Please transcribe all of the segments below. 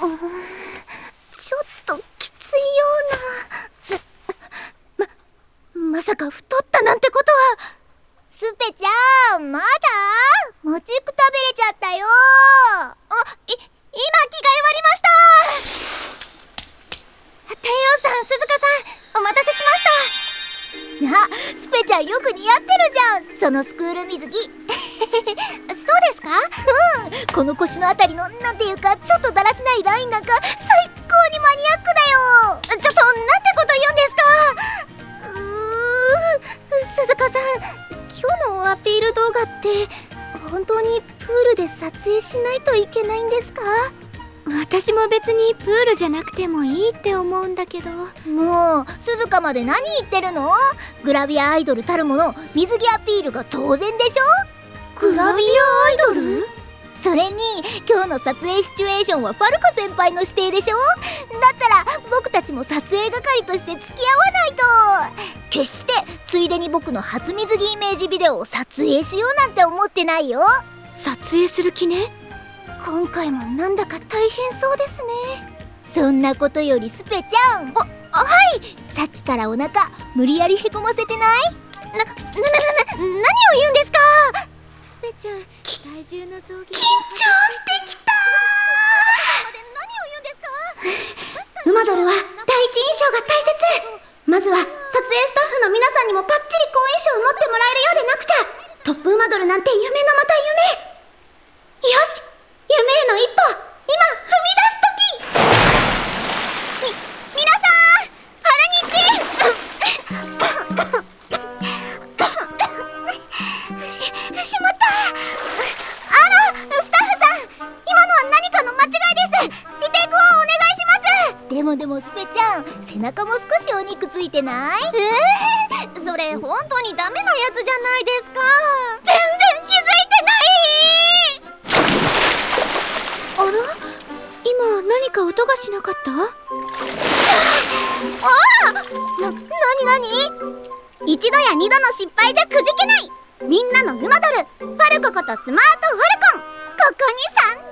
ちょっときついような。ままさか太ったなんてことは。スペちゃんまだ。もちく食べれちゃったよあい今着替え終わりました。帝王さん鈴鹿さんお待たせしました。あスペちゃんよく似合ってるじゃん。そのスクール水着。この腰のあたりのなんていうかちょっとだらしないラインなんか。最高にマニアックだよ。ちょっとなんてこと言うんですか。うー鈴鹿さん今日のアピール動画って本当にプールで撮影しないといけないんですか？私も別にプールじゃなくてもいいって思うんだけど。もう鈴鹿まで何言ってるの？グラビアアイドルたるもの水着アピールが当然でしょ？グラビアアイドル？それに今日の撮影シチュエーションはファルコ先輩の指定でしょ？だったら僕たちも撮影係として付き合わないと。決してついでに僕の初水着イメージビデオを撮影しようなんて思ってないよ。撮影する気ね。今回もなんだか大変そうですね。そんなことよりスペちゃん。あはい。さっきからお腹無理やりへこませてない？な、な、な、な、何を言うんですか？スペちゃん体重の増減緊張してきた馬ドルは第一印象が大切。まずは撮影スタッフの皆さんにもバッチリ好印象を持ってもらえるようでなくちゃ。トップ馬ドルなんて夢のまた夢中も少しお肉ついてない？えー、それ本当にダメなやつじゃないですか。全然気づいてない！あら？今何か音がしなかった？ああな、なになに？一度や二度の失敗じゃくじけない！みんなの馬ドルファルコことスマートファルコン。ここに参上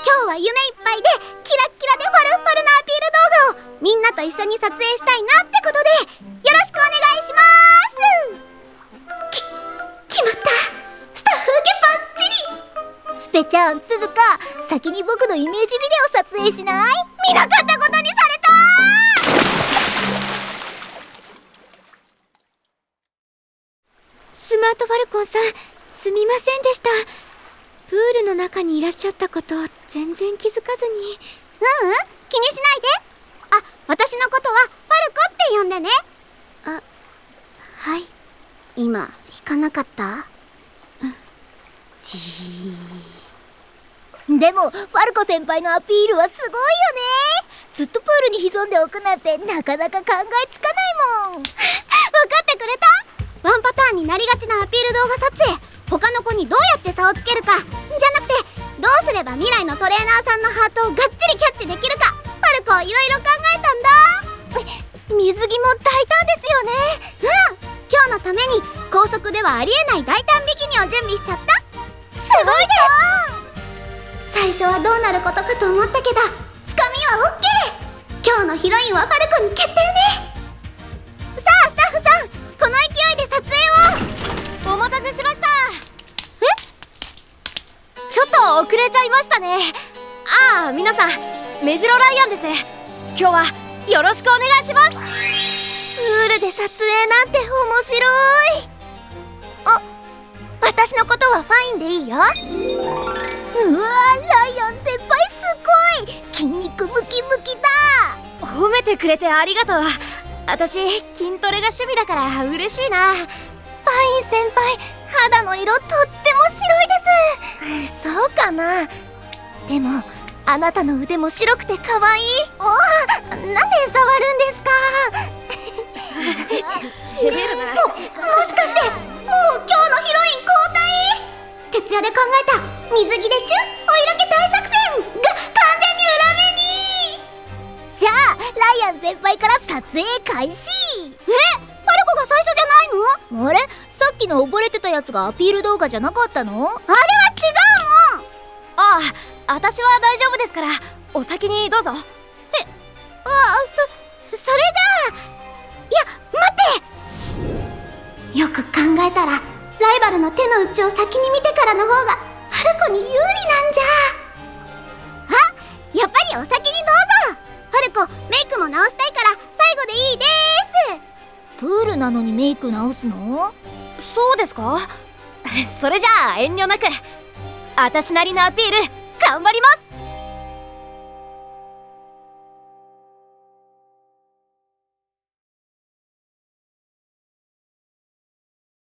今日は夢いっぱいでキラッキラでファルファルなアピール動画を。みんなと一緒に撮影した。いなってことでよろしくお願いしますき、決まったスタッフ受けパッチリスペちゃん、鈴鹿。先に僕のイメージビデオ撮影しない。見なかったことにされた。スマートファルコンさんすみませんでした。プールの中にいらっしゃったこと全然気づかずに。ううん気にしないで。あ私のことはファルコって呼んでね。あはい。今引かなかった？うん。じー。でもファルコ先輩のアピールはすごいよね。ずっとプールに潜んでおくなんてなかなか考えつかないもん。分かってくれた？ワンパターンになりがちなアピール動画撮影他の子にどうやって差をつけるか。じゃなくてどうすれば未来のトレーナーさんのハートをがっちりキャッチできるか。ファルコいろいろ考えたんだ。水着も大胆ですよね。うん。今日のために高速ではありえない大胆ビキニを準備しちゃった。すごいです。最初はどうなることかと思ったけどつかみは OK 今日のヒロインはファルコに決定ね。れちゃいましたね。ああ皆さんメジロライアンです。今日はよろしくお願いします。プールで撮影なんて面白い。あ私のことはファインでいいよ。うわライアン先輩すごい。筋肉ムキムキだ。褒めてくれてありがとう。私筋トレが趣味だから嬉しいな。ファイン先輩肌の色とっても白いです。そうかな。でもあなたの腕も白くて可愛い。おなんで触るんですか？ももしかしてもう今日のヒロイン交代？徹夜で考えた水着でチュンお色気大作戦が完全に裏目に。じゃあライアン先輩から撮影開始。え？ファルコが最初じゃないの？あれ？きの溺れてたやつがアピール動画じゃなかったの？あれは違うもん。ああ私は大丈夫ですからお先にどうぞ。ああそそれじゃあいや待って！よく考えたらライバルの手の内を先に見てからの方が春子に有利なんじゃ。あやっぱりお先にどうぞ！春子メイクも直したいから最後でいいです！プールなのにメイク直すの？そうですか？それじゃあ遠慮なく。私なりのアピール頑張ります！